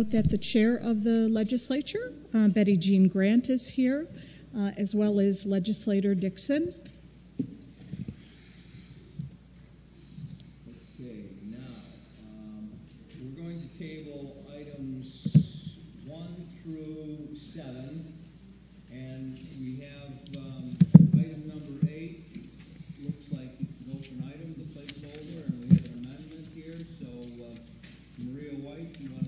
note that the chair of the legislature, uh, Betty Jean Grant, is here, uh, as well as legislator Dixon. Okay, now, um, we're going to table items one through seven, and we have, um, item number eight, looks like it's an open item, the placeholder, and we have an amendment here, so, uh, Maria Whyte, you wanna?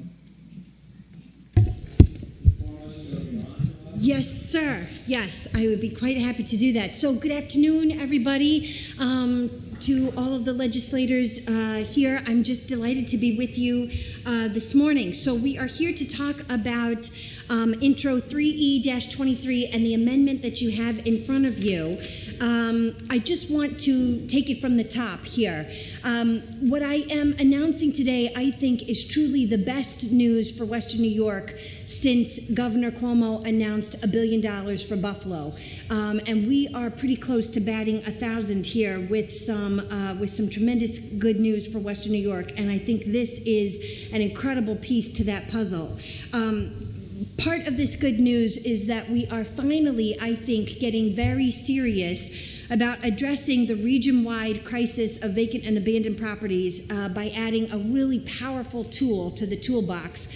inform us of your entourage? Yes, sir. Yes, I would be quite happy to do that. So, good afternoon, everybody. Um, to all of the legislators uh, here, I'm just delighted to be with you uh, this morning. So, we are here to talk about um, Intro 3E 23 and the amendment that you have in front of you. Um, I just want to take it from the top here. Um, what I am announcing today, I think, is truly the best news for Western New York since Governor Cuomo announced a billion dollars for Buffalo. Um, and we are pretty close to batting a thousand here with some uh, with some tremendous good news for Western New York. And I think this is an incredible piece to that puzzle. Um, part of this good news is that we are finally, I think, getting very serious about addressing the region wide crisis of vacant and abandoned properties uh, by adding a really powerful tool to the toolbox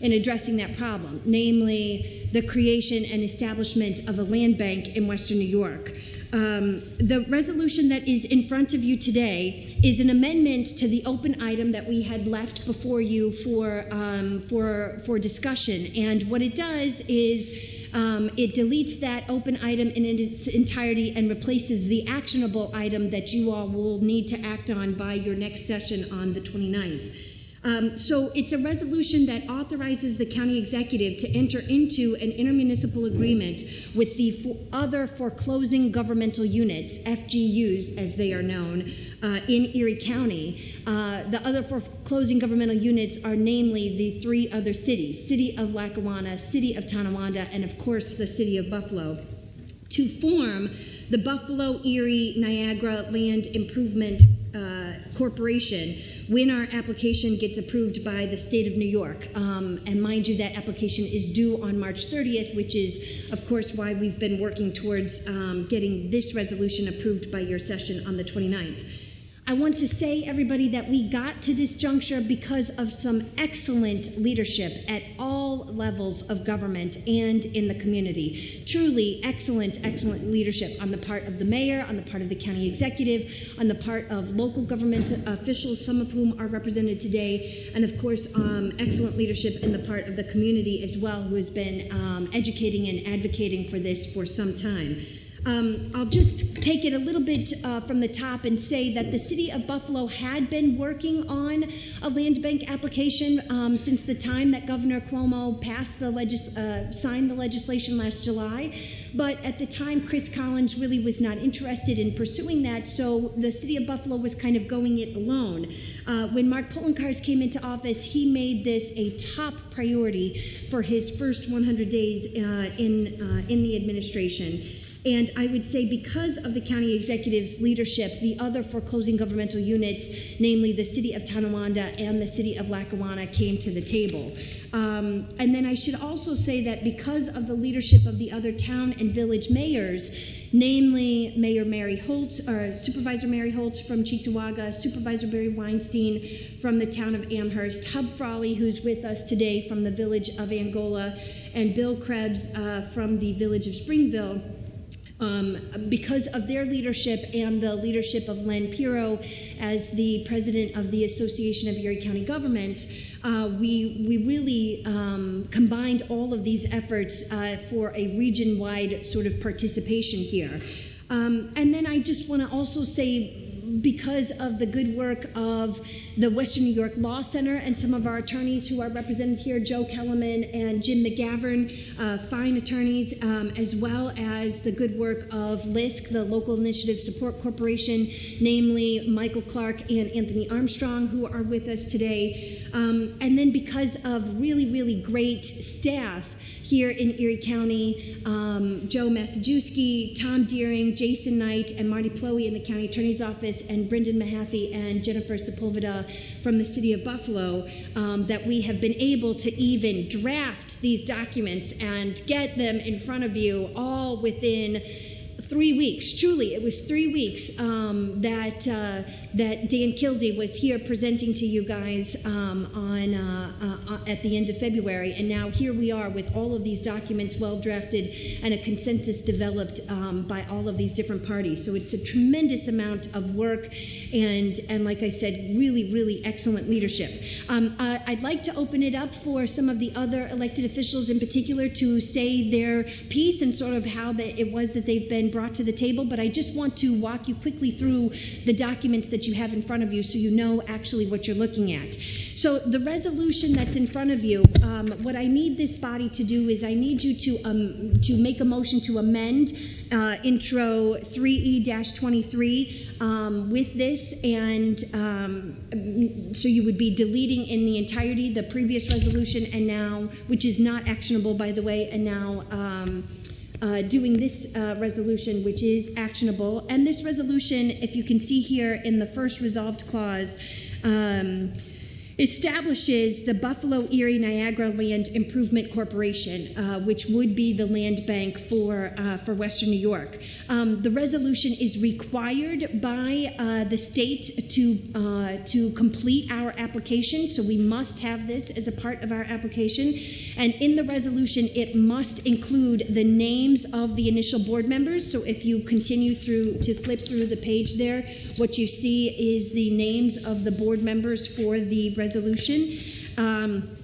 in addressing that problem, namely the creation and establishment of a land bank in Western New York. Um, the resolution that is in front of you today is an amendment to the open item that we had left before you for um, for for discussion. And what it does is um, it deletes that open item in its entirety and replaces the actionable item that you all will need to act on by your next session on the 29th. Um, so it's a resolution that authorizes the county executive to enter into an intermunicipal agreement with the other foreclosing governmental units, FGUs as they are known, uh, in Erie County. Uh, the other foreclosing governmental units are namely the three other cities City of Lackawanna, City of Tonawanda, and of course the City of Buffalo to form the Buffalo Erie Niagara Land Improvement uh, Corporation when our application gets approved by the state of New York. Um, and mind you, that application is due on March 30th, which is, of course, why we've been working towards um, getting this resolution approved by your session on the 29th. I want to say, everybody, that we got to this juncture because of some excellent leadership at all levels of government and in the community. Truly excellent, excellent leadership on the part of the mayor, on the part of the county executive, on the part of local government officials, some of whom are represented today, and of course, um, excellent leadership in the part of the community as well, who has been um, educating and advocating for this for some time. Um, I'll just take it a little bit uh, from the top and say that the city of Buffalo had been working on a land bank application um, since the time that Governor Cuomo passed the legis- uh, signed the legislation last July. But at the time, Chris Collins really was not interested in pursuing that, so the city of Buffalo was kind of going it alone. Uh, when Mark Poloncarz came into office, he made this a top priority for his first 100 days uh, in uh, in the administration. And I would say because of the county executive's leadership, the other foreclosing governmental units, namely the city of Tonawanda and the city of Lackawanna, came to the table. Um, and then I should also say that because of the leadership of the other town and village mayors, namely Mayor Mary Holtz, or Supervisor Mary Holtz from Cheektowaga, Supervisor Barry Weinstein from the town of Amherst, Hub Frawley, who's with us today from the village of Angola, and Bill Krebs uh, from the village of Springville. Um, because of their leadership and the leadership of Len Piro as the president of the Association of Erie County Governments, uh, we, we really um, combined all of these efforts uh, for a region wide sort of participation here. Um, and then I just want to also say, because of the good work of the Western New York Law Center and some of our attorneys who are represented here, Joe Kellerman and Jim McGavern, uh, fine attorneys, um, as well as the good work of LISC, the Local Initiative Support Corporation, namely Michael Clark and Anthony Armstrong, who are with us today. Um, and then because of really, really great staff here in Erie County, um, Joe Masajewski, Tom Deering, Jason Knight, and Marty Ploey in the county attorney's office, and Brendan Mahaffey and Jennifer Sepulveda from the city of Buffalo um, that we have been able to even draft these documents and get them in front of you all within three weeks. Truly, it was three weeks um, that uh, that Dan Kildee was here presenting to you guys um, on uh, uh, at the end of February, and now here we are with all of these documents well drafted and a consensus developed um, by all of these different parties. So it's a tremendous amount of work, and and like I said, really, really excellent leadership. Um, I, I'd like to open it up for some of the other elected officials in particular to say their piece and sort of how that it was that they've been brought to the table, but I just want to walk you quickly through the documents that you have in front of you so you know actually what you're looking at. So the resolution that's in front of you, um, what I need this body to do is I need you to um, to make a motion to amend uh, intro 3E-23 um, with this, and um, so you would be deleting in the entirety the previous resolution, and now, which is not actionable, by the way, and now. Uh, doing this uh, resolution, which is actionable. And this resolution, if you can see here in the first resolved clause, um, establishes the Buffalo Erie Niagara Land Improvement Corporation, uh, which would be the land bank for uh, for Western New York. Um, the resolution is required by uh, the state to uh, to complete our application, so we must have this as a part of our application. And in the resolution, it must include the names of the initial board members. So if you continue through to flip through the page there, what you see is the names of the board members for the resolution. Um,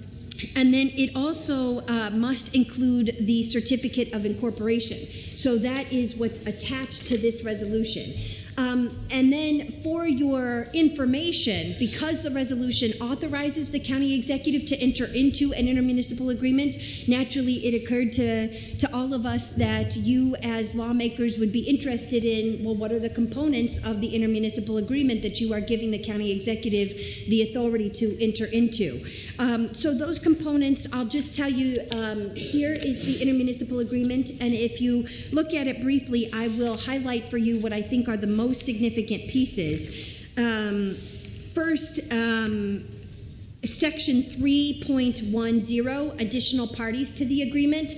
and then it also uh, must include the certificate of incorporation. So that is what's attached to this resolution. Um, and then for your information, because the resolution authorizes the county executive to enter into an intermunicipal agreement, naturally it occurred to, to all of us that you as lawmakers would be interested in, well, what are the components of the intermunicipal agreement that you are giving the county executive the authority to enter into? Um, so those components, I'll just tell you, um, here is the intermunicipal agreement, and if you look at it briefly, I will highlight for you what I think are the most significant pieces. Um, first, um, Section 3.10, additional parties to the agreement.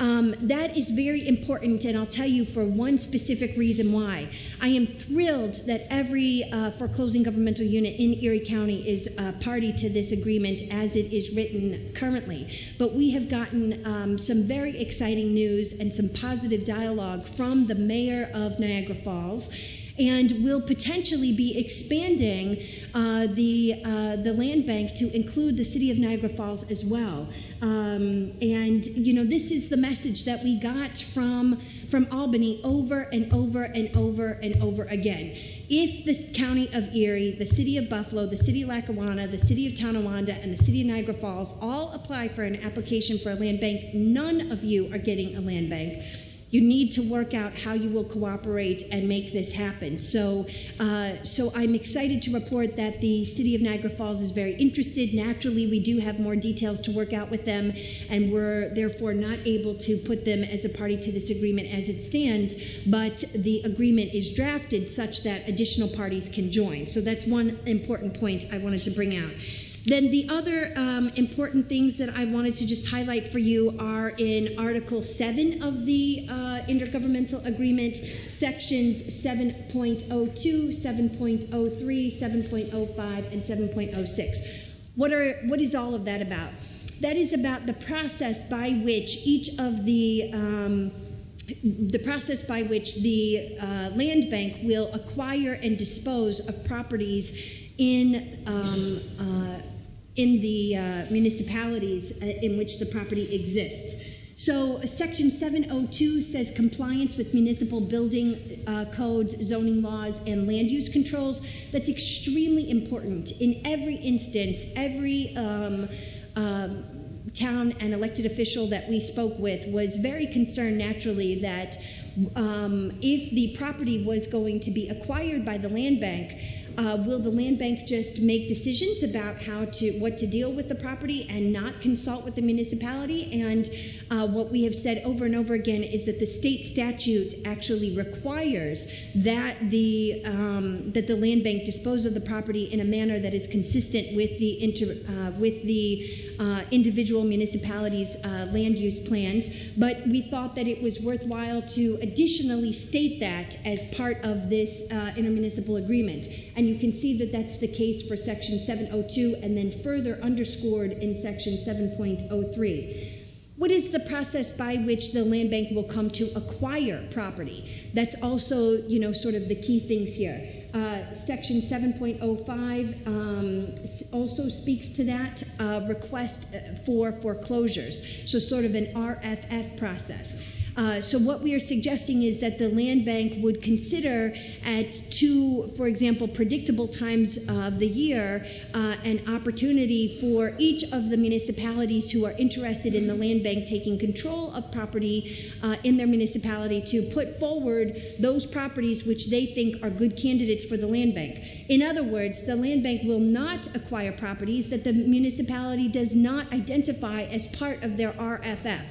Um, that is very important, and I'll tell you for one specific reason why. I am thrilled that every uh, foreclosing governmental unit in Erie County is a party to this agreement as it is written currently. But we have gotten um, some very exciting news and some positive dialogue from the mayor of Niagara Falls and will potentially be expanding uh, the uh, the land bank to include the city of Niagara Falls as well. Um, and you know, this is the message that we got from from Albany over and over and over and over again. If the county of Erie, the city of Buffalo, the city of Lackawanna, the city of Tonawanda, and the city of Niagara Falls all apply for an application for a land bank, none of you are getting a land bank you need to work out how you will cooperate and make this happen. So, uh, so I'm excited to report that the City of Niagara Falls is very interested. Naturally, we do have more details to work out with them, and we're therefore not able to put them as a party to this agreement as it stands. But the agreement is drafted such that additional parties can join. So that's one important point I wanted to bring out. Then the other um, important things that I wanted to just highlight for you are in Article 7 of the uh, Intergovernmental Agreement, sections 7.02, 7.03, 7.05, and 7.06. What, are, what is all of that about? That is about the process by which each of the um, the process by which the uh, land bank will acquire and dispose of properties in um, uh, in the uh, municipalities uh, in which the property exists. So, uh, Section 702 says compliance with municipal building codes, zoning laws, and land use controls. That's extremely important. In every instance, every um, um, town and elected official that we spoke with was very concerned, naturally, that um, if the property was going to be acquired by the land bank, Uh, will the land bank just make decisions about how to, what to deal with the property and not consult with the municipality? And uh, what we have said over and over again is that the state statute actually requires that the um, that the land bank dispose of the property in a manner that is consistent with the inter, uh, with the uh, individual municipalities' uh, land use plans. But we thought that it was worthwhile to additionally state that as part of this uh, intermunicipal agreement. And you can see that that's the case for section 702 and then further underscored in section 7.03. What is the process by which the land bank will come to acquire property? That's also, you know, sort of the key things here. Uh, section 7.05 um, also speaks to that uh, request uh, for foreclosures, so sort of an RFF process. Uh, so what we are suggesting is that the land bank would consider at two, for example, predictable times of the year, uh, an opportunity for each of the municipalities who are interested in the land bank taking control of property uh, in their municipality to put forward those properties which they think are good candidates for the land bank. In other words, the land bank will not acquire properties that the municipality does not identify as part of their RFF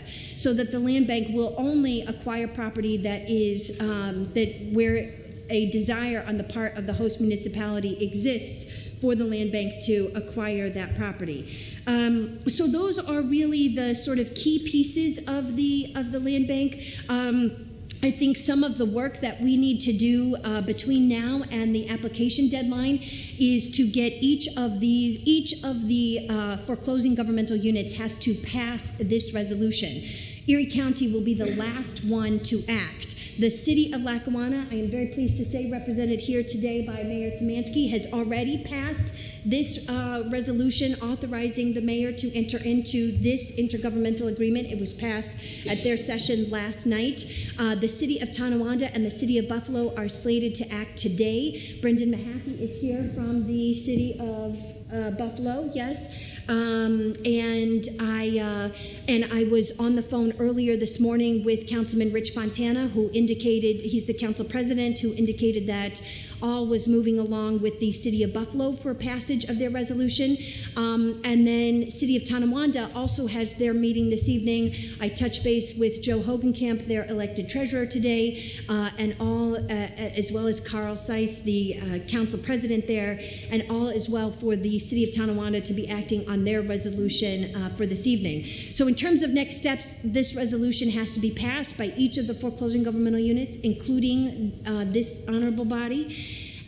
so that the land bank will only acquire property that is um, that where a desire on the part of the host municipality exists for the land bank to acquire that property. Um, so those are really the sort of key pieces of the of the land bank. Um, I think some of the work that we need to do uh, between now and the application deadline is to get each of these, each of the uh, foreclosing governmental units has to pass this resolution. Erie County will be the last one to act. The city of Lackawanna, I am very pleased to say, represented here today by Mayor Szymanski, has already passed this uh, resolution authorizing the mayor to enter into this intergovernmental agreement. It was passed at their session last night. Uh, the city of Tonawanda and the city of Buffalo are slated to act today. Brendan Mahaffey is here from the city of uh, Buffalo, yes. Um, and I uh, and I was on the phone earlier this morning with Councilman Rich Fontana, who indicated he's the council president, who indicated that all was moving along with the City of Buffalo for passage of their resolution. Um, and then City of Tonawanda also has their meeting this evening. I touched base with Joe Hogenkamp, their elected treasurer today, uh, and all, uh, as well as Carl Zeisz, the uh, council president there, and all as well for the City of Tonawanda to be acting on their resolution uh, for this evening. So in terms of next steps, this resolution has to be passed by each of the foreclosing governmental units, including uh, this honorable body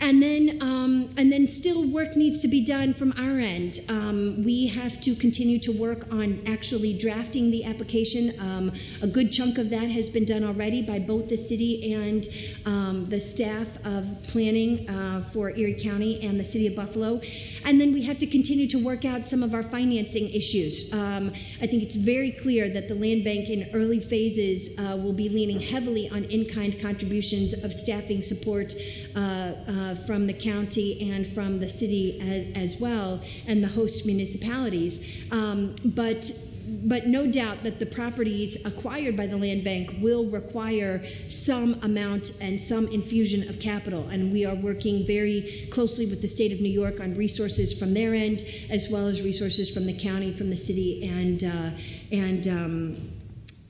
and then um, and then still work needs to be done from our end. Um, we have to continue to work on actually drafting the application. Um, a good chunk of that has been done already by both the city and um, the staff of planning uh, for Erie County and the city of Buffalo. And then we have to continue to work out some of our financing issues. Um, I think it's very clear that the land bank in early phases uh, will be leaning heavily on in-kind contributions of staffing support uh, uh, from the county and from the city as, as, well, and the host municipalities. Um, but but no doubt that the properties acquired by the land bank will require some amount and some infusion of capital. And we are working very closely with the state of New York on resources from their end, as well as resources from the county, from the city, and uh, and um,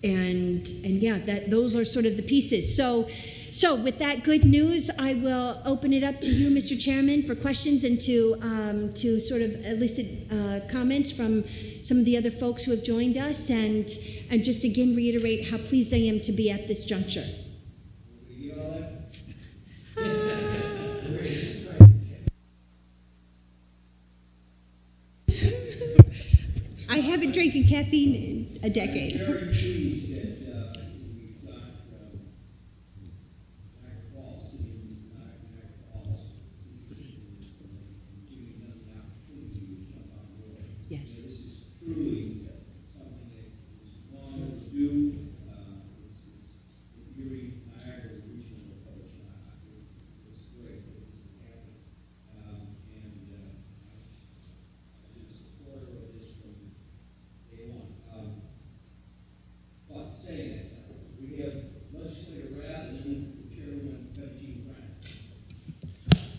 and and yeah, that those are sort of the pieces. So. So, with that good news, I will open it up to you, Mr. Chairman, for questions and to um, to sort of elicit uh, comments from some of the other folks who have joined us, and and just again reiterate how pleased I am to be at this juncture. I haven't drank caffeine in a decade.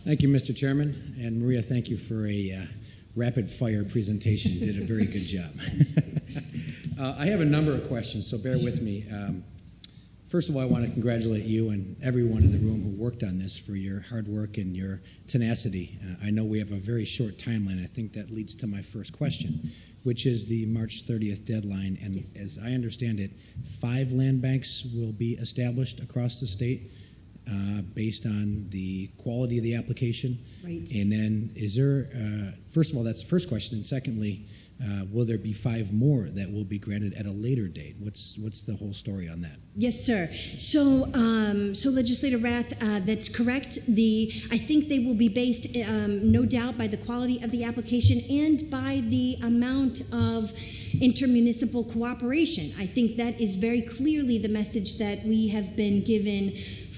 Thank you, Mr. Chairman. And Maria, thank you for a uh, rapid fire presentation. You did a very good job. uh, I have a number of questions, so bear with me. Um, first of all, I want to congratulate you and everyone in the room who worked on this for your hard work and your tenacity. Uh, I know we have a very short timeline. I think that leads to my first question, which is the March 30th deadline. And Yes. as I understand it, five land banks will be established across the state uh, based on the quality of the application. Right. And then, is there, uh, first of all, that's the first question. And secondly, uh, will there be five more that will be granted at a later date? What's, what's the whole story on that? Yes, sir. So, um, so Legislator Rath, uh, that's correct. The I think they will be based, um, no doubt, by the quality of the application and by the amount of intermunicipal cooperation. I think that is very clearly the message that we have been given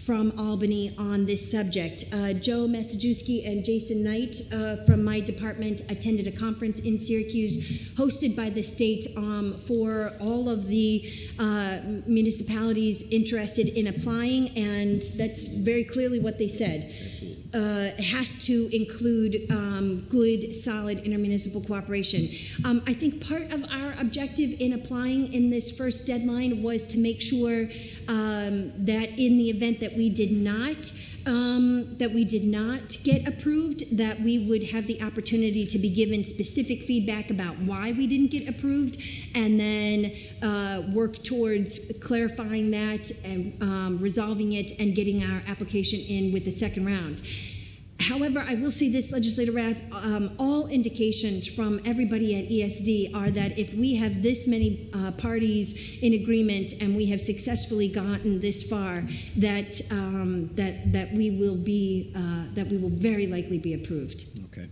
from Albany on this subject. Uh, Joe Masajewski and Jason Knight uh, from my department attended a conference in Syracuse hosted by the state um, for all of the uh, municipalities interested in applying, and that's very clearly what they said. Uh, has to include um, good, solid intermunicipal cooperation. Um, I think part of our objective in applying in this first deadline was to make sure um, that in the event that we did not um, that we did not get approved, that we would have the opportunity to be given specific feedback about why we didn't get approved, and then uh, work towards clarifying that and um, resolving it and getting our application in with the second round. However, I will say this, Legislator Rath, um, all indications from everybody at ESD are that if we have this many uh, parties in agreement and we have successfully gotten this far, that um, that that we will be uh, that we will very likely be approved. Okay.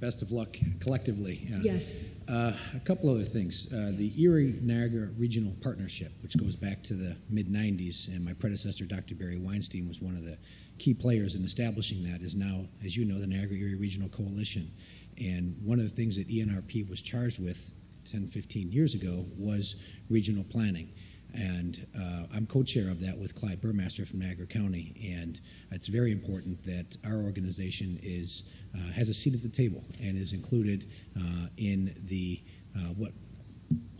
Best of luck collectively. Uh, Yes. Uh, a couple other things. Uh, the Erie Niagara Regional Partnership, which goes back to the mid 90s, and my predecessor, Dr. Barry Weinstein, was one of the key players in establishing that, is now, as you know, the Niagara Erie Regional Coalition. And one of the things that ENRP was charged with 10, 15 years ago was regional planning. And uh, I'm co-chair of that with Clyde Burmaster from Niagara County, and it's very important that our organization is uh, has a seat at the table and is included uh, in the uh, what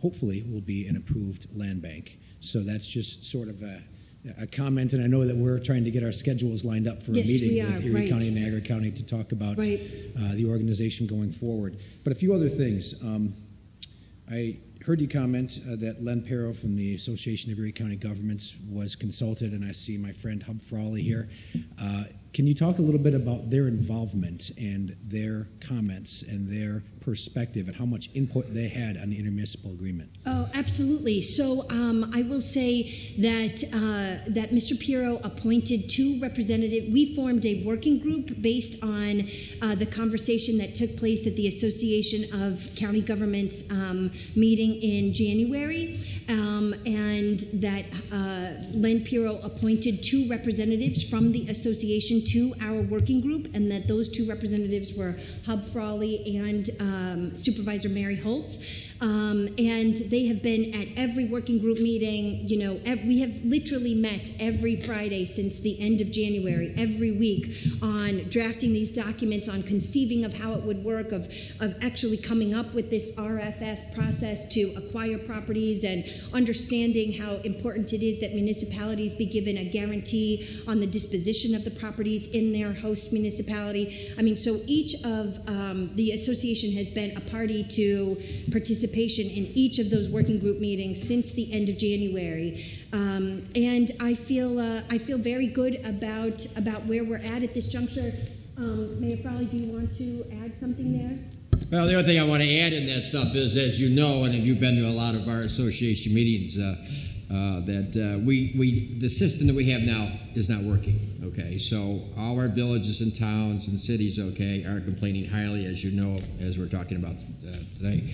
hopefully will be an approved land bank. So that's just sort of a, a comment, and I know that we're trying to get our schedules lined up for Yes, a meeting with Erie right. County and Niagara County to talk about Right. uh, the organization going forward. But a few other things. Um, I heard you comment uh, that Len Piro from the Association of Erie County Governments was consulted, and I see my friend Hub Frawley here. Uh, can you talk a little bit about their involvement and their comments and their perspective and how much input they had on the intermunicipal agreement? Oh, absolutely. So um, I will say that uh, that Mr. Piro appointed two representatives. We formed a working group based on uh, the conversation that took place at the Association of County Governments um, meeting in January, um, and that uh, Len Piro appointed two representatives from the association to our working group, and that those two representatives were Hub Frawley and um, Supervisor Mary Holtz. Um, and they have been at every working group meeting. You know, ev- we have literally met every Friday since the end of January, every week, on drafting these documents, on conceiving of how it would work, of, of actually coming up with this RFF process to acquire properties, and understanding how important it is that municipalities be given a guarantee on the disposition of the properties in their host municipality. I mean, so each of um, the association has been a party to participation in each of those working group meetings since the end of January. Um, and I feel uh, I feel very good about about where we're at at this juncture. Um, Mayor Frawley, do you want to add something there? Well, the other thing I want to add in that stuff is, as you know, and if you've been to a lot of our association meetings, uh, uh, that uh, we, we, the system that we have now is not working. Okay, so all our villages and towns and cities, okay, are complaining highly, as you know, as we're talking about uh, today.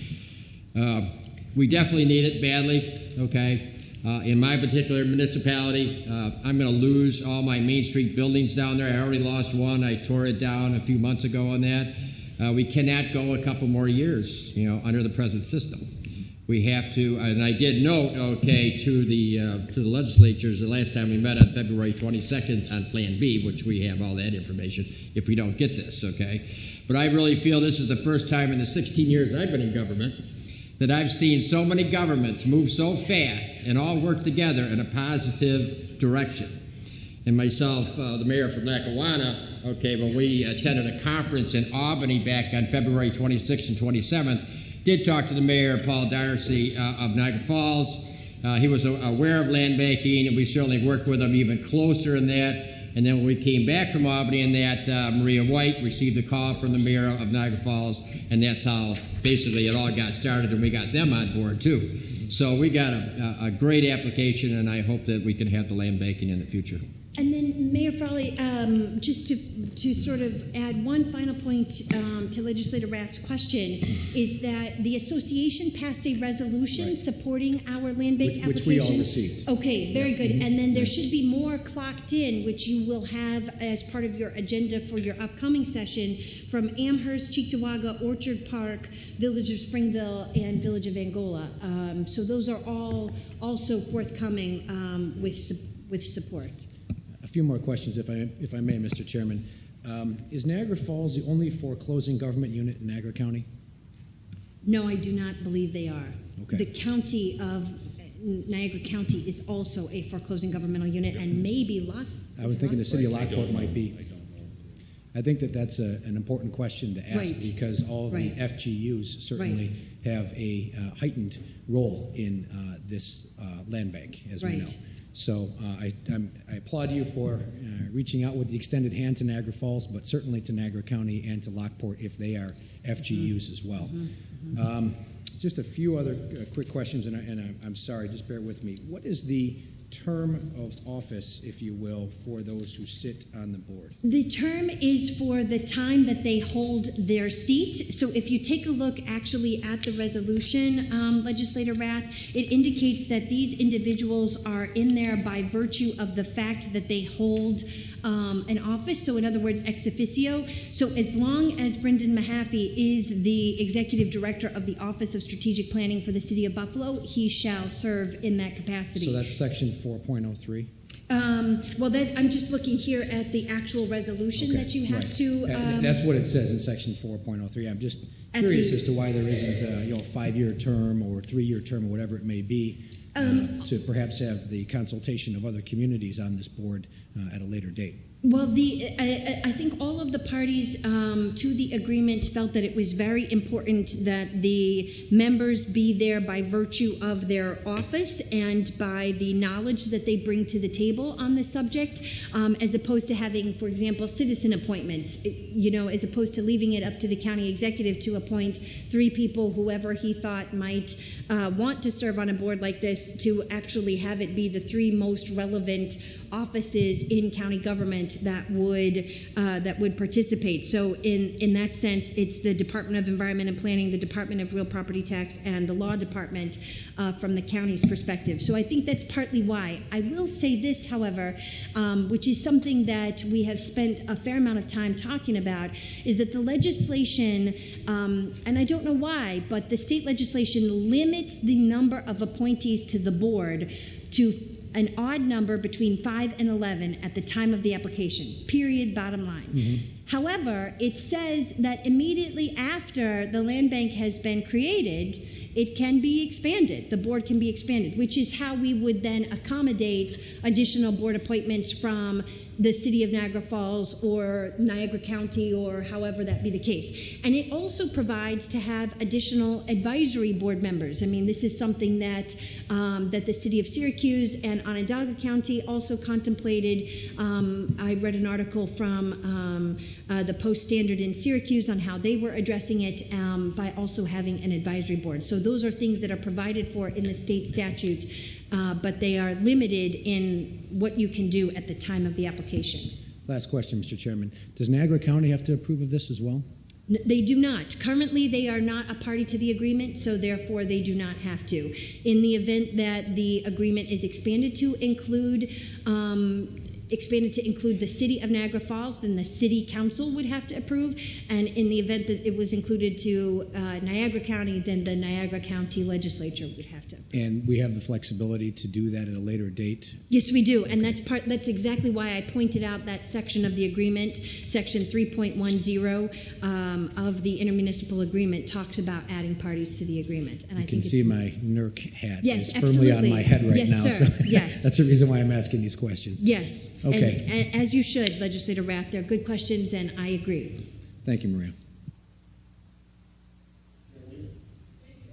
Uh, we definitely need it badly. Okay. Uh, in my particular municipality, uh, I'm going to lose all my Main Street buildings down there. I already lost one. I tore it down a few months ago on that. Uh, we cannot go a couple more years, you know, under the present system. We have to, and I did note, okay, to the, to the legislatures, the last time we met on February 22nd on Plan B, which we have all that information, if we don't get this, okay? But I really feel this is the first time in the 16 years I've been in government that I've seen so many governments move so fast and all work together in a positive direction. And myself, uh, the mayor from Lackawanna, okay, when we attended a conference in Albany back on February 26th and 27th, did talk to the mayor, Paul Dyster uh, of Niagara Falls. Uh, he was aware of land banking, and we certainly worked with him even closer in that. And then when we came back from Albany and that, uh, Maria Whyte received a call from the mayor of Niagara Falls, and that's how basically it all got started, and we got them on board too. So we got a, a great application, and I hope that we can have the land banking in the future. And then, Mayor Frawley, um, just to, to sort of add one final point um, to Legislator Rath's question, is that the association passed a resolution Right. supporting our land bank Which- application. which we all received. Okay, very good. Mhm. And then there should be more clocked in, which you will have as part of your agenda for your upcoming session from Amherst, Cheektowaga, Orchard Park, Village of Springville, and Village of Angola. Um, so those are all also forthcoming um, with, su- with support. A few more questions, if I, if I may, Mr. Chairman. Um, Is Niagara Falls the only foreclosing government unit in Niagara County? No, I do not believe they are. Okay. The county of Niagara County is also a foreclosing governmental unit, and maybe Lock. I was is thinking the city of Lockport? Lockport might be. I don't know. I think that that's a, an important question to ask Right. because all of the FGUs certainly have a uh, heightened role in uh, this uh, land bank, as we know. So uh, I, I'm, I applaud you for uh, reaching out with the extended hand to Niagara Falls, but certainly to Niagara County and to Lockport if they are FGUs as well. Um, just a few other uh, quick questions, and, I, and I, I'm sorry, just bear with me. What is the term of office, if you will, for those who sit on the board? The term is for the time that they hold their seat. So if you take a look actually at the resolution, um, Legislator Rath, it indicates that these individuals are in there by virtue of the fact that they hold um, an office. So in other words, ex officio. So as long as Brendan Mahaffey is the executive director of the Office of Strategic Planning for the City of Buffalo, he shall serve in that capacity. So that's section 4.03? Um, well, that, I'm just looking here at the actual resolution Okay, that you have right. to. Um, That's what it says in section 4.03. I'm just curious the- as to why there isn't, uh, you know, a five-year term or three-year term or whatever it may be, Um, to perhaps have the consultation of other communities on this board uh, at a later date. Well, the, I, I- think all of the parties um, to the agreement felt that it was very important that the members be there by virtue of their office and by the knowledge that they bring to the table on the subject, um, as opposed to having, for example, citizen appointments, you know, as opposed to leaving it up to the county executive to appoint three people, whoever he thought might uh, want to serve on a board like this, to actually have it be the three most relevant offices in county government that would uh, that would participate. So in in that sense, it's the Department of Environment and Planning, the Department of Real Property Tax, and the Law Department uh, from the county's perspective. So I think that's partly why. I will say this, however, um, which is something that we have spent a fair amount of time talking about, is that the legislation, um, and I don't know why, but the state legislation limits the number of appointees to the board to an odd number between 5 and 11 at the time of the application. Period, bottom line. Mm-hmm. However, it says that immediately after the land bank has been created, it can be expanded. The board can be expanded, which is how we would then accommodate additional board appointments from the city of Niagara Falls or Niagara County or however that be the case. And it also provides to have additional advisory board members. I mean, this is something that um, that the city of Syracuse and Onondaga County also contemplated. Um, I read an article from um, uh, the Post Standard in Syracuse on how they were addressing it um, by also having an advisory board. So those are things that are provided for in the state statute, uh, but they are limited in what you can do at the time of the application. Last question, Mr. Chairman. Does Niagara County have to approve of this as well? They do not. Currently, they are not a party to the agreement, so therefore they do not have to. In the event that the agreement is expanded to include um, expanded to include the city of Niagara Falls, then the city council would have to approve. And in the event that it was included to uh, Niagara County, then the Niagara County legislature would have to. approve. And we have the flexibility to do that at a later date. Yes, we do, and that's part, that's exactly why I pointed out that section of the agreement, section 3.10 um, of the intermunicipal agreement talks about adding parties to the agreement. And I You think can see my NERC hat Yes, is firmly on my head right Yes, now. sir. so Yes. That's the reason why I'm asking these questions. Yes. And- Okay. and As you should, Legislator Rath, they're good questions, and I agree. Thank you, Maria.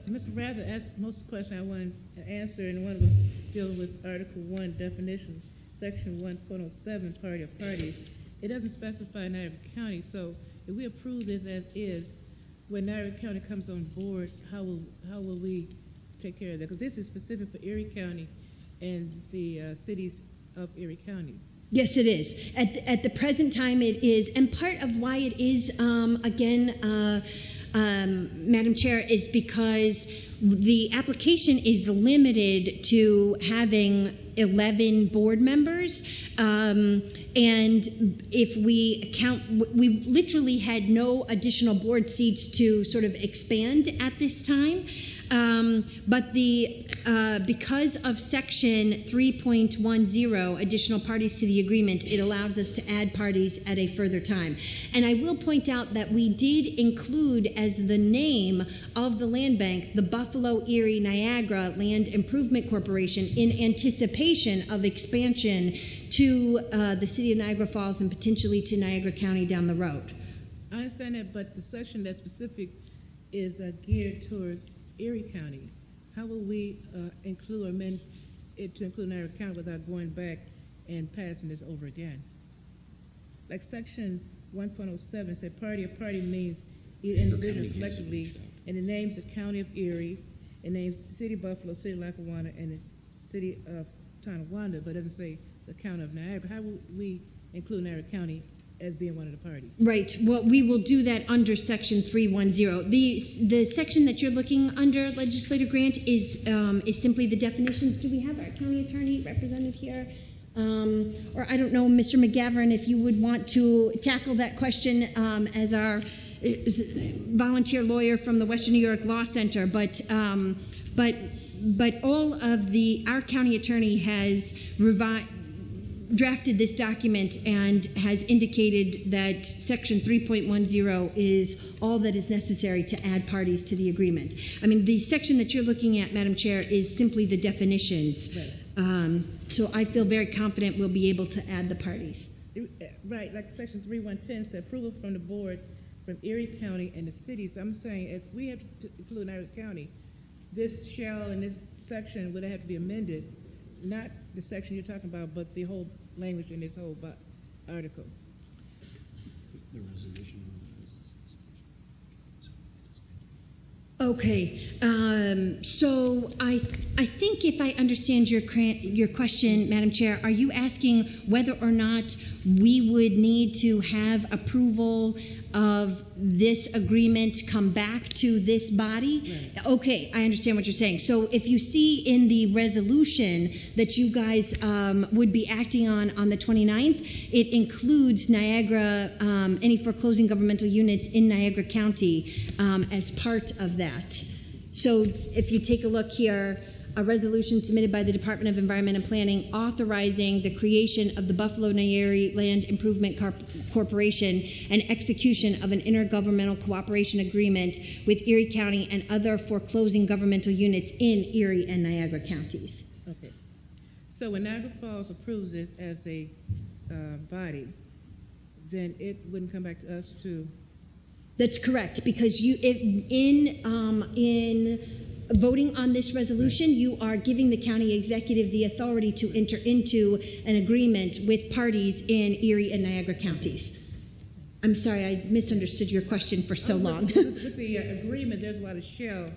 Mr. Rath asked most of the questions I wanted to answer, and one was dealing with Article One definition, Section one point oh seven, party of parties. It doesn't specify Niagara County, so if we approve this as is, when Niagara County comes on board, how will, how will we take care of that? Because this is specific for Erie County and the uh, cities of Erie County. Yes, it is. At, at the present time, it is, and part of why it is, um, again, uh, um, Madam Chair, is because the application is limited to having 11 board members. Um, and if we count, we literally had no additional board seats to sort of expand at this time. Um, but the uh, because of section 3.10, additional parties to the agreement, it allows us to add parties at a further time. And I will point out that we did include as the name of the land bank the Buffalo Erie Niagara Land Improvement Corporation in anticipation of expansion to uh, the city of Niagara Falls and potentially to Niagara County down the road. I understand that, but the section that's specific is uh, geared towards Erie County. How will we uh, include or amend it to include Niagara County without going back and passing this over again? Like section 1.07 said, party of party means either individual or collectively, and it names the county of Erie, it names the city of Buffalo, city of Lackawanna, and the city of Tonawanda, but it doesn't say the county of Niagara. How will we include Niagara County as being one of the parties? Right. Well, we will do that under section 310. The, the section that you're looking under, legislative grant, is, um, is simply the definitions. Do we have our county attorney represented here? Um, or I don't know, Mr. McGavern, if you would want to tackle that question um, as our volunteer lawyer from the Western New York Law Center. But, um, but, but all of the, our county attorney has revised, drafted this document and has indicated that section 3.10 is all that is necessary to add parties to the agreement. I mean, the section that you're looking at, Madam Chair, is simply the definitions. Right. Um, so I feel very confident we'll be able to add the parties. Right, like section three one ten said, approval from the board from Erie County and the cities. I'm saying if we have to include Erie County, this shall and this section would have to be amended, not the section you're talking about, but the whole language in this whole bu- article. Okay, um, so I, I think if I understand your, your question, Madam Chair, are you asking whether or not we would need to have approval of this agreement come back to this body? Okay, I understand what you're saying. So if you see in the resolution that you guys um, would be acting on on the 29th, it includes Niagara, um, any foreclosing governmental units in Niagara County um, as part of that. So if you take a look here, a resolution submitted by the Department of Environment and Planning authorizing the creation of the Buffalo Niagara Land Improvement Corp- Corporation and execution of an intergovernmental cooperation agreement with Erie County and other foreclosing governmental units in Erie and Niagara counties. Okay. So when Niagara Falls approves this as a uh, body, then it wouldn't come back to us to, That's correct, because you, it, in, um, in voting on this resolution, you are giving the county executive the authority to enter into an agreement with parties in Erie and Niagara counties. I'm sorry, I misunderstood your question for so Oh, long. With with the uh, agreement, there's a lot of shell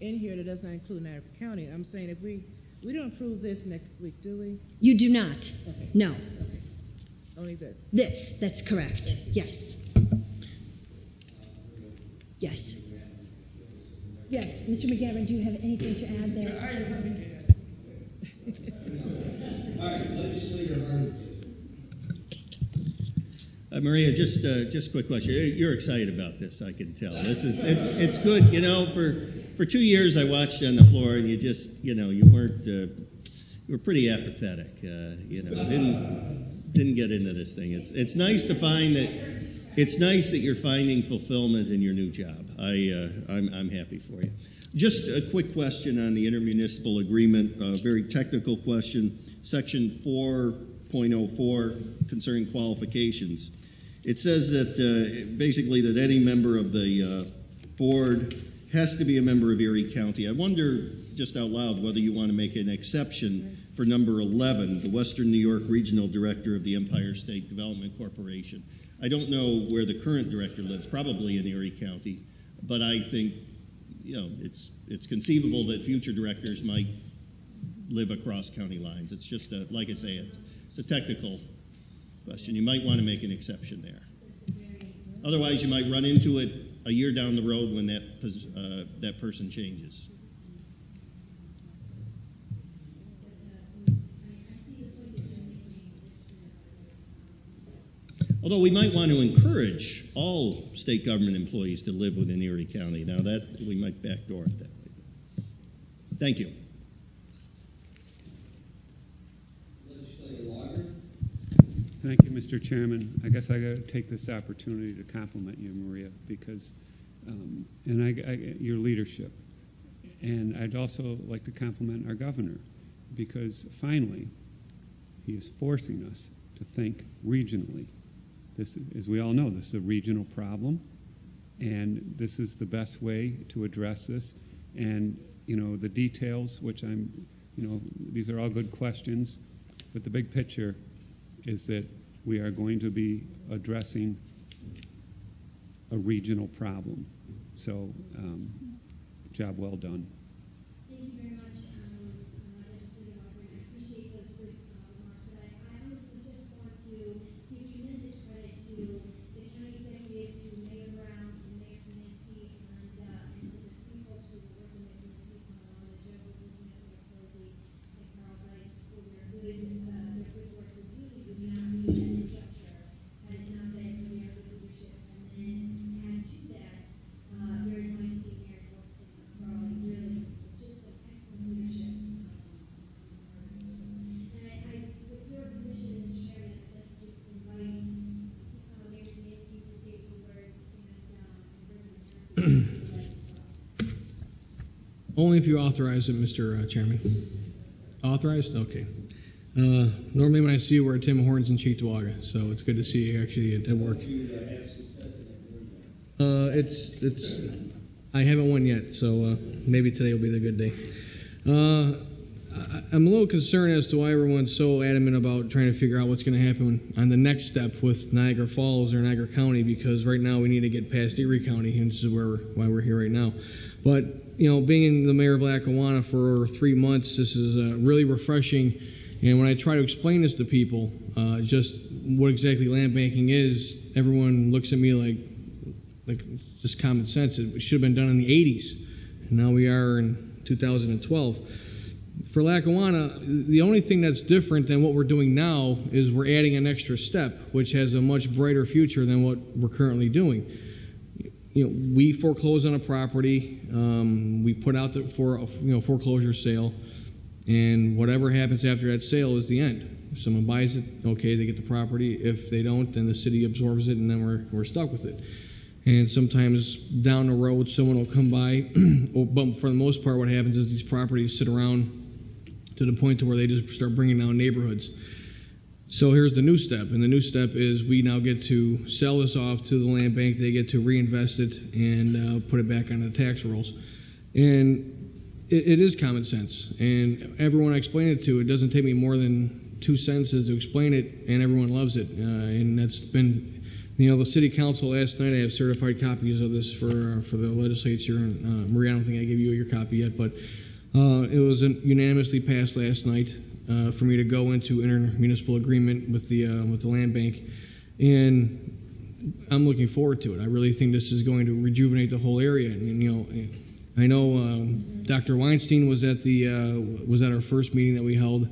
in here that does not include Niagara County. I'm saying if we, we don't approve this next week, do we? You do not, Okay. no. Only this. This, that's correct, yes. Yes. Yes, Mr. McGavern, do you have anything to add there? All right, legislator Harden. Maria, just uh, just a quick question. You're excited about this, I can tell. This is it's it's good. You know, for for two years I watched you on the floor, and you just you know you weren't uh, you were pretty apathetic. Uh, you know, didn't didn't get into this thing. It's it's nice to find that it's nice that you're finding fulfillment in your new job. I uh, I'm I'm happy for you. Just a quick question on the intermunicipal agreement, a very technical question. Section 4.04 concerning qualifications. It says that uh, basically that any member of the uh, board has to be a member of Erie County. I wonder, just out loud, whether you want to make an exception for number 11, the Western New York Regional Director of the Empire State Development Corporation. I don't know where the current director lives, probably in Erie County, but I think you know it's it's conceivable that future directors might live across county lines. It's just a, like I say, it's, it's a technical question. You might want to make an exception there. Otherwise, you might run into it a year down the road when that uh, that person changes. Although we might want to encourage all state government employees to live within Erie County. Now that we might backdoor it that way. Thank you. Thank you, Mr. Chairman. I guess I got to take this opportunity to compliment you, Maria, because, um, and I, I, your leadership. And I'd also like to compliment our governor, because finally, he is forcing us to think regionally. This, as we all know, this is a regional problem, and this is the best way to address this. And you know, the details, which I'm, you know, these are all good questions, but the big picture is that we are going to be addressing a regional problem. So, um, job well done. Thank you very much, um, uh, Legislator Walker, and I appreciate those good uh, remarks, but I, I honestly just want to give tremendous credit to the county executive, to Mayor Brown, to Mayor Szymanski, and, uh, and to the three folks who were working with me, Steve Malone, Joe was looking at their closing, and Carl Rice, for their good, uh, their good work, we really would not be in this structure had it not been for their good leadership. And then add to that, uh, Barry Weinstein, Eric Wilson, Carl, really, just some excellent leadership. um, And I, I, with your permission, Mr. Chairman, let's just invite, uh, Mayor Szymanski to say a few words and, um, and bring them to life as well. Only if you authorize it, Mr. Chairman. Authorized? Okay. Uh, normally when I see you, we're at Tim Horns in Cheektowaga, so it's good to see you actually at, at work. Uh, it's it's. I haven't won yet, so uh, maybe today will be the good day. Uh, I, I'm a little concerned as to why everyone's so adamant about trying to figure out what's going to happen on the next step with Niagara Falls or Niagara County, because right now we need to get past Erie County, and this is where why we're here right now. But you know, being the mayor of Lackawanna for three months, this is uh, really refreshing. And when I try to explain this to people, uh, just what exactly land banking is, everyone looks at me like, like just common sense. It should have been done in the 80s, and now we are in 2012. For Lackawanna, the only thing that's different than what we're doing now is we're adding an extra step, which has a much brighter future than what we're currently doing. You know, we foreclose on a property, um, we put out the, for you know foreclosure sale, and whatever happens after that sale is the end. If someone buys it, okay, they get the property. If they don't, then the city absorbs it, and then we're we're stuck with it. And sometimes down the road, someone will come by, but for the most part, what happens is these properties sit around to the point to where they just start bringing down neighborhoods. So here's the new step, and the new step is we now get to sell this off to the land bank. They get to reinvest it and uh, put it back on the tax rolls. And it, it is common sense. And everyone I explain it to, it doesn't take me more than two sentences to explain it, and everyone loves it. Uh, and that's been, you know, the city council last night. I have certified copies of this for uh, for the legislature. And uh, Maria, I don't think I gave you your copy yet, but uh, it was unanimously passed last night uh, for me to go into intermunicipal agreement with the uh, with the land bank, and I'm looking forward to it. I really think this is going to rejuvenate the whole area. And you know, I know um, Dr. Weinstein was at the uh, was at our first meeting that we held,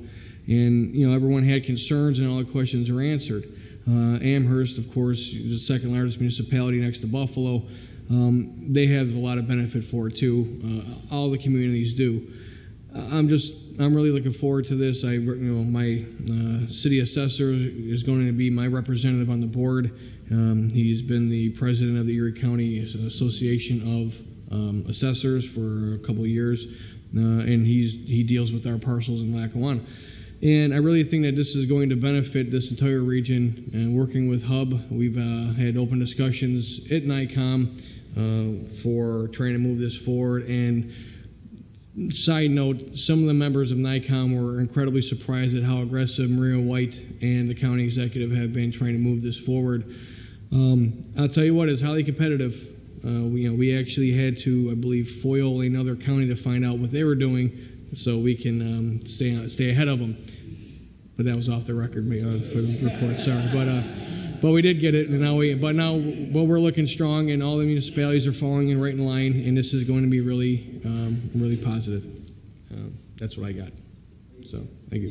and you know everyone had concerns and all the questions are answered. Uh, Amherst, of course, the second largest municipality next to Buffalo, um, they have a lot of benefit for it too. Uh, all the communities do. I'm just, I'm really looking forward to this. I, you know, my uh, city assessor is going to be my representative on the board. Um, he's been the president of the Erie County Association of um, Assessors for a couple years, uh, and he's he deals with our parcels in Lackawanna. And I really think that this is going to benefit this entire region. And working with Hub, we've uh, had open discussions at NYCOM uh, for trying to move this forward. And side note, some of the members of NYCOM were incredibly surprised at how aggressive Maria Whyte and the county executive have been trying to move this forward. Um, I'll tell you what, it's highly competitive. Uh, we, you know, we actually had to, I believe, foil another county to find out what they were doing so we can um, stay stay ahead of them. But that was off the record uh, for the report. Sorry, but uh, but we did get it, and now we but now but we're looking strong, and all the municipalities are falling in right in line, and this is going to be really um, really positive. Um, that's what I got. So thank you.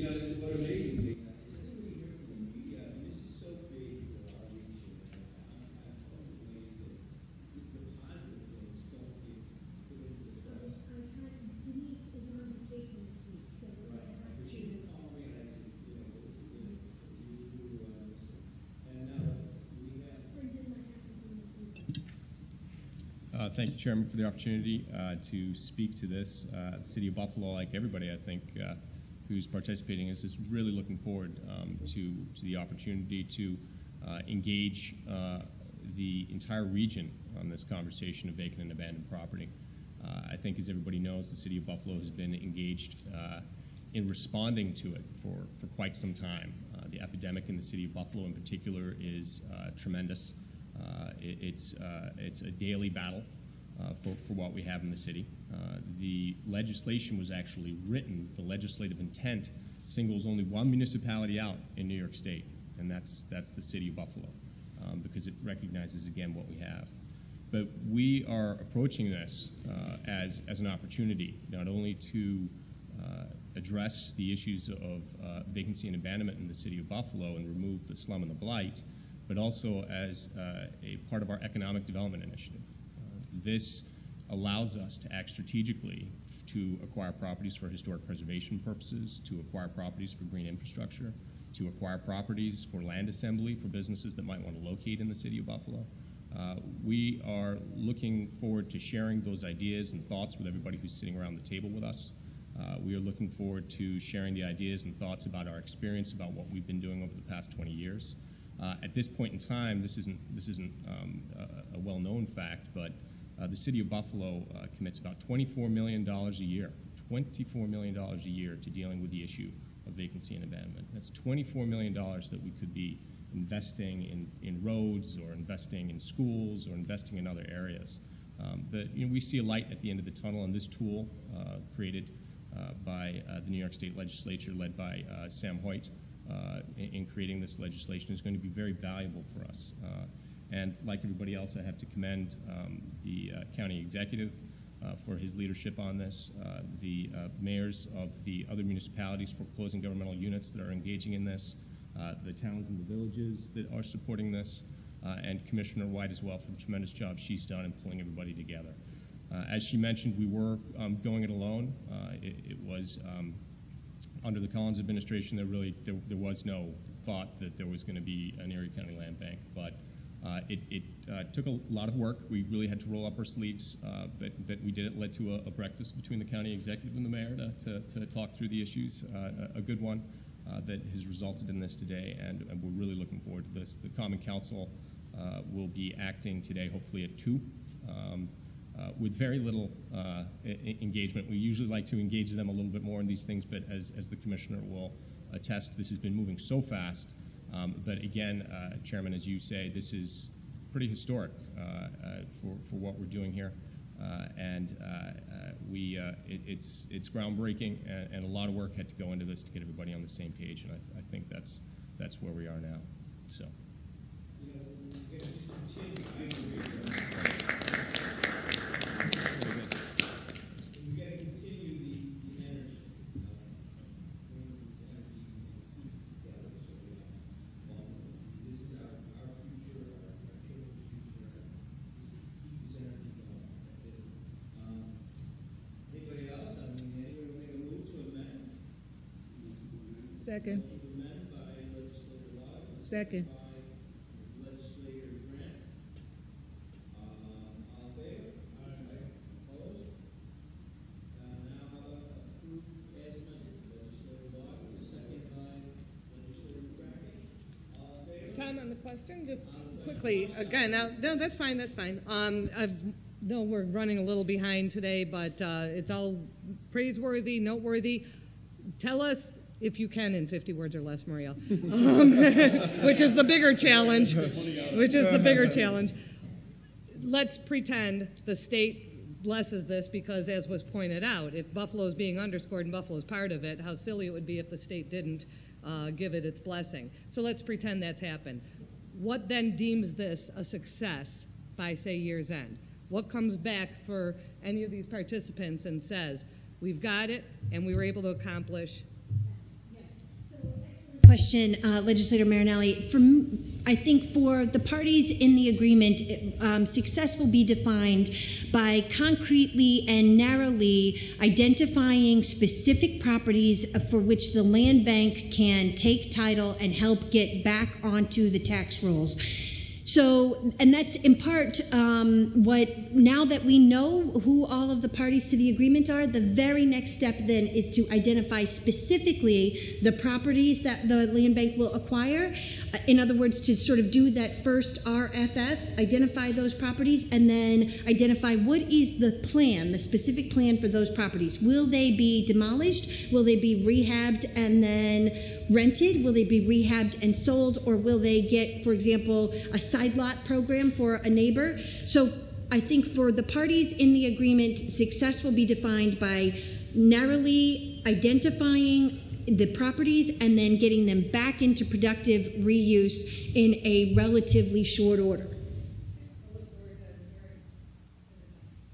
Thank you, Chairman, for the opportunity uh, to speak to this. Uh, The city of Buffalo, like everybody, I think, uh, who's participating, is is really looking forward um, to to the opportunity to engage the entire region on this conversation of vacant and abandoned property. Uh, I think, as everybody knows, the city of Buffalo has been engaged uh, in responding to it for for quite some time. Uh, The epidemic in the city of Buffalo, in particular, is tremendous. It, it's, it's a daily battle uh, for, for what we have in the city. Uh, the legislation was actually written, the legislative intent singles only one municipality out in New York State, and that's, that's the city of Buffalo, um, because it recognizes, again, what we have. But we are approaching this uh, as, as an opportunity, not only to uh, address the issues of uh, vacancy and abandonment in the city of Buffalo and remove the slum and the blight, but also as uh, a part of our economic development initiative. This allows us to act strategically to acquire properties for historic preservation purposes, to acquire properties for green infrastructure, to acquire properties for land assembly for businesses that might want to locate in the city of Buffalo. Uh, we are looking forward to sharing those ideas and thoughts with everybody who's sitting around the table with us. Uh, we are looking forward to sharing the ideas and thoughts about our experience, about what we've been doing over the past 20 years. Uh, at this point in time, this isn't this isn't um, a, a well-known fact, but uh, the city of Buffalo uh, commits about 24 million dollars a year, 24 million dollars a year to dealing with the issue of vacancy and abandonment. That's 24 million dollars that we could be investing in, in roads or investing in schools or investing in other areas. Um, but you know, we see a light at the end of the tunnel, and this tool uh, created uh, by uh, the New York State Legislature, led by Sam Hoyt, in, in, creating this legislation is going to be very valuable for us. Uh, and like everybody else, I have to commend um, the uh, county executive for his leadership on this, the mayors of the other municipalities for closing governmental units that are engaging in this, the towns and the villages that are supporting this, and Commissioner Whyte as well for the tremendous job she's done in pulling everybody together. Uh, as she mentioned, we were um, going it alone. Uh, it, it, was um, under the Collins administration, there really there, there, was no thought that there was going to be an Erie County Land Bank, but uh, it, it uh, took a lot of work. We really had to roll up our sleeves, uh, but, but we did it. Led to a, a, breakfast between the county executive and the mayor to, to, to talk through the issues. Uh, a, good one uh, that has resulted in this today, and, and, we're really looking forward to this. The Common Council uh, will be acting today, hopefully at two. Um, with very little engagement. We usually like to engage them a little bit more in these things, but as, as the commissioner will attest, this has been moving so fast. Um, but again, uh, Chairman, as you say, this is pretty historic uh, uh, for, for what we're doing here. Uh, and we, it, it's, it's groundbreaking, and, and, a lot of work had to go into this to get everybody on the same page, and I, th- I think that's, that's where we are now. So. Second. Amendment by legislator Lodge. Second. By legislator Grant. Um, all in favor? Aye. Opposed? Uh, now how about approved as amended? Legislator Lodge, second by legislator Crackey. All favor? Time on the question, just quickly, again, now, no, that's fine, that's fine. Um, I know we're running a little behind today, but, uh, it's all praiseworthy, noteworthy. Tell us, if you can, in 50 words or less, Maria, um, which is the bigger challenge, which is the bigger challenge. Let's pretend the state blesses this because, as was pointed out, if Buffalo's being underscored and Buffalo's part of it, how silly it would be if the state didn't uh, give it its blessing. So let's pretend that's happened. What then deems this a success by, say, year's end? What comes back for any of these participants and says, we've got it and we were able to accomplish question, uh, Legislator Marinelli. For, I think for the parties in the agreement, um, success will be defined by concretely and narrowly identifying specific properties for which the land bank can take title and help get back onto the tax rolls. So, and that's in part um, what, now that we know who all of the parties to the agreement are, the very next step then is to identify specifically the properties that the land bank will acquire. Uh, In other words, to sort of do that first RFF, identify those properties, and then identify what is the plan, the specific plan for those properties. Will they be demolished? Will they be rehabbed and then rented? Will they be rehabbed and sold? Or will they get, for example, a side lot program for a neighbor? So I think for the parties in the agreement, success will be defined by narrowly identifying the properties and then getting them back into productive reuse in a relatively short order.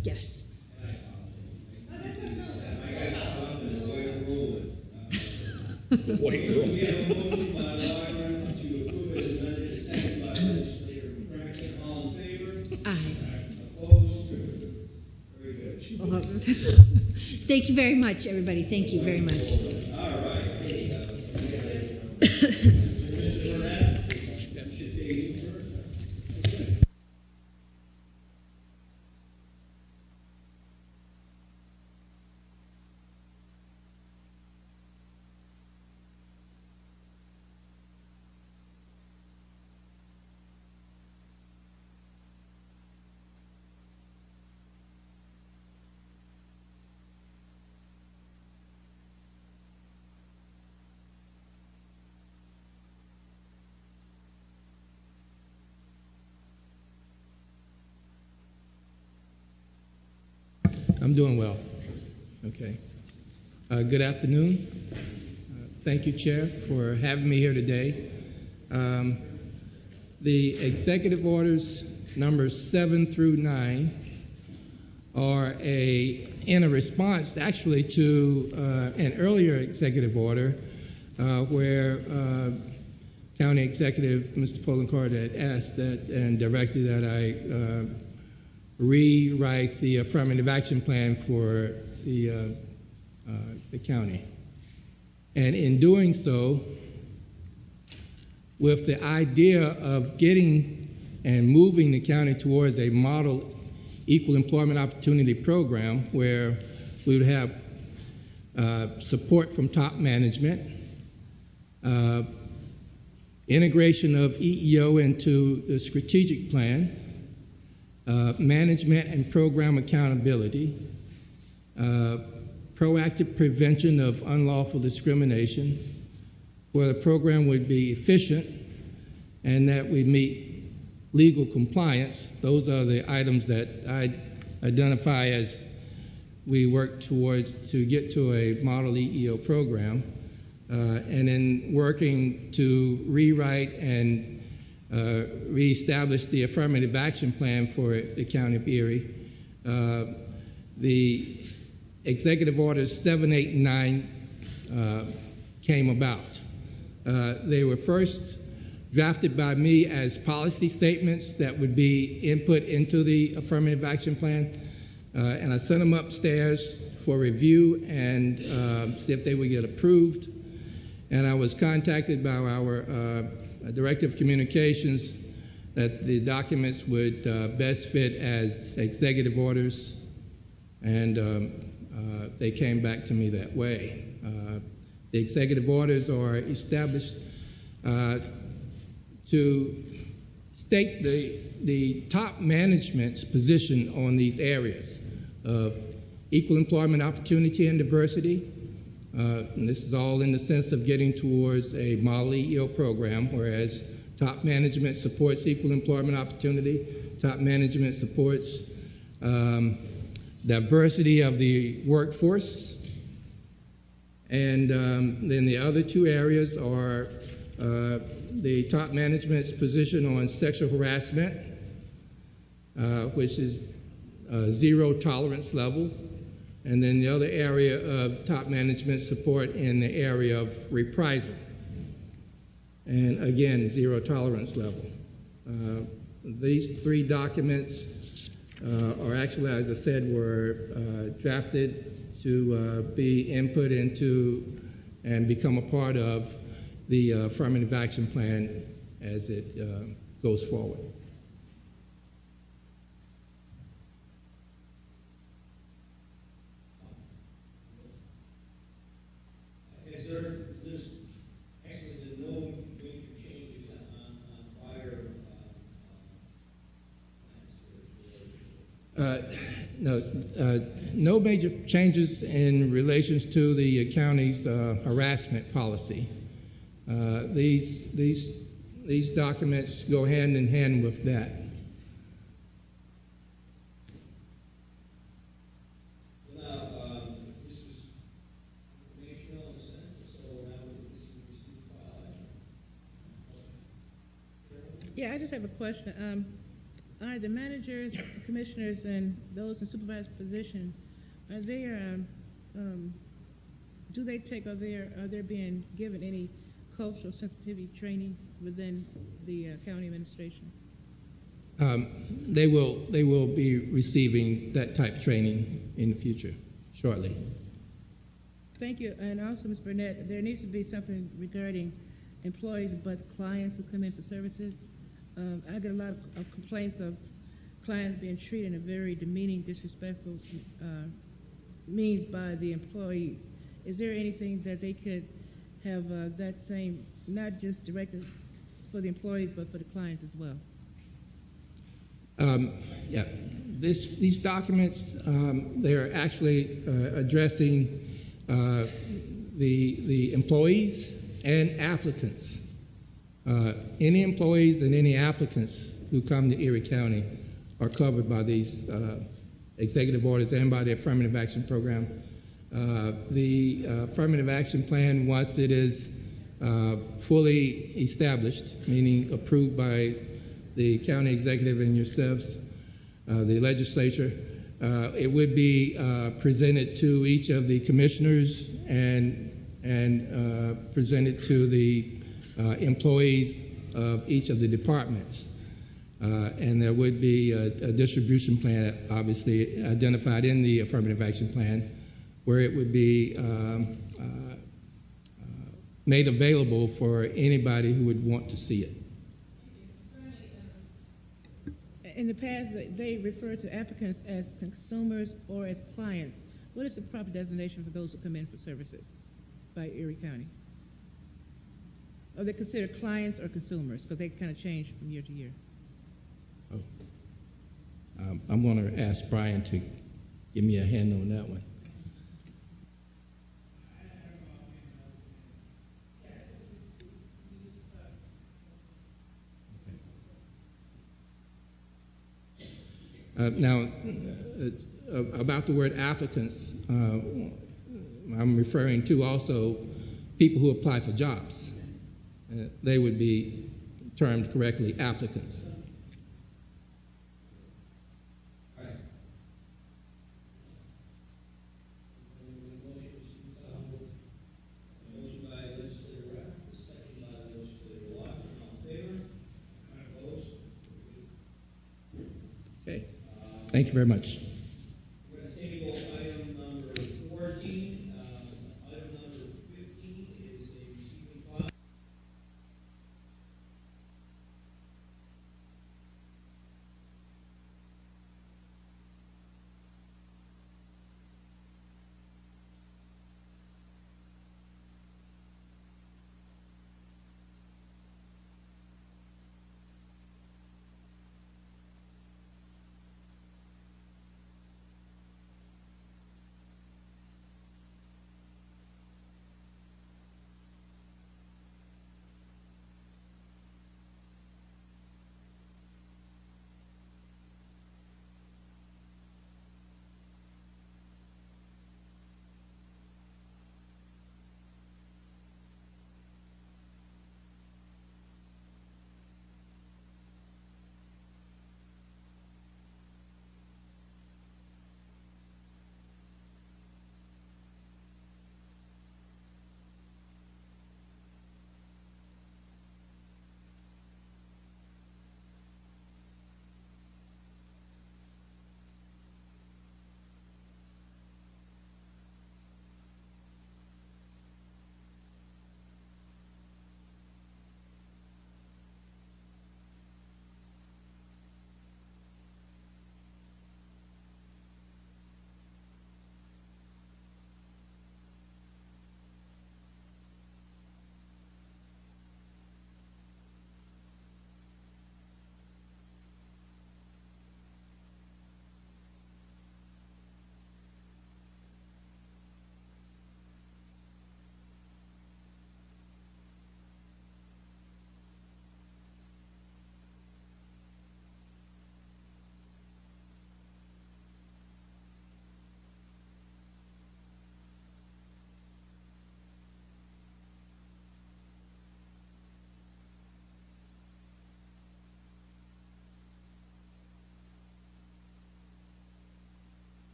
Yes. We have a motion by Wyron to approve as amended, second by legislator Crackey. All in favor? Aye. Opposed? Thank you very much, everybody. Thank you very much. All right. Doing well. Okay. Uh, good afternoon. Uh, thank you, Chair, for having me here today. Um, the executive orders number seven through nine are a in a response actually to uh, an earlier executive order uh, where uh, County Executive Mr. Poloncarz had asked that and directed that I uh, rewrite the affirmative action plan for the, uh, uh, the county. And in doing so, with the idea of getting and moving the county towards a model equal employment opportunity program where we would have uh, support from top management, uh, integration of EEO into the strategic plan, uh, management and program accountability, uh, proactive prevention of unlawful discrimination, where the program would be efficient and that we meet legal compliance. Those are the items that I identify as we work towards to get to a model EEO program. Uh, and in working to rewrite and uh, the affirmative action plan for the county of Erie. Uh, the executive orders 7, 8, and 9 uh, came about. Uh, they were first drafted by me as policy statements that would be input into the affirmative action plan, uh, and I sent them upstairs for review and uh, see if they would get approved. and I was contacted by our Director of Communications that the documents would uh, best fit as executive orders, and um, uh, they came back to me that way. Uh, the executive orders are established uh, to state the, the top management's position on these areas of equal employment opportunity and diversity. Uh, this is all in the sense of getting towards a model EEO program, whereas top management supports equal employment opportunity, top management supports um, diversity of the workforce, and um, then the other two areas are uh, the top management's position on sexual harassment, uh, which is zero tolerance level, and then the other area of top management support in the area of reprisal. And again, zero tolerance level. Uh, these three documents uh, are actually, as I said, were uh, drafted to uh, be input into and become a part of the uh, affirmative action plan as it uh, goes forward. Is there, this, actually, the no major changes on, on prior, uh, Uh, No, uh, no major changes in relations to the county's uh, harassment policy. Uh, These, these, these documents go hand in hand with that. Yeah, I just have a question. Um, are the managers, commissioners, and those in supervised position, are they, um, um, do they take, are they, are they being given any cultural sensitivity training within the uh, county administration? Um, They will, they will be receiving that type of training in the future, shortly. Thank you. And also, Ms. Burnett, there needs to be something regarding employees, but clients who come in for services. Um, I get a lot of, complaints of clients being treated in a very demeaning, disrespectful uh, means by the employees. Is there anything that they could have uh, that same, not just directed for the employees, but for the clients as well? Um, Yeah, this, these documents, um, they're actually uh, addressing uh, the, the employees and applicants. Uh, Any employees and any applicants who come to Erie County are covered by these uh, executive orders and by the affirmative action program. Uh, The uh, affirmative action plan, once it is uh, fully established, meaning approved by the county executive and yourselves, the legislature, it would be presented to each of the commissioners and, and presented to the employees of each of the departments. Uh, And there would be a a distribution plan, obviously identified in the affirmative action plan, where it would be um, uh, uh, made available for anybody who would want to see it. In the past, they- they refer to applicants as consumers or as clients. What is the proper designation for those who come in for services by Erie County? Are they considered clients or consumers? Because they kind of change from year to year. Oh. Um, I'm going to ask Brian to give me a hand on that one. Uh, Now, uh, uh, about the word applicants, uh, I'm referring to also people who apply for jobs. Uh, They would be termed correctly applicants. Okay. Thank you very much.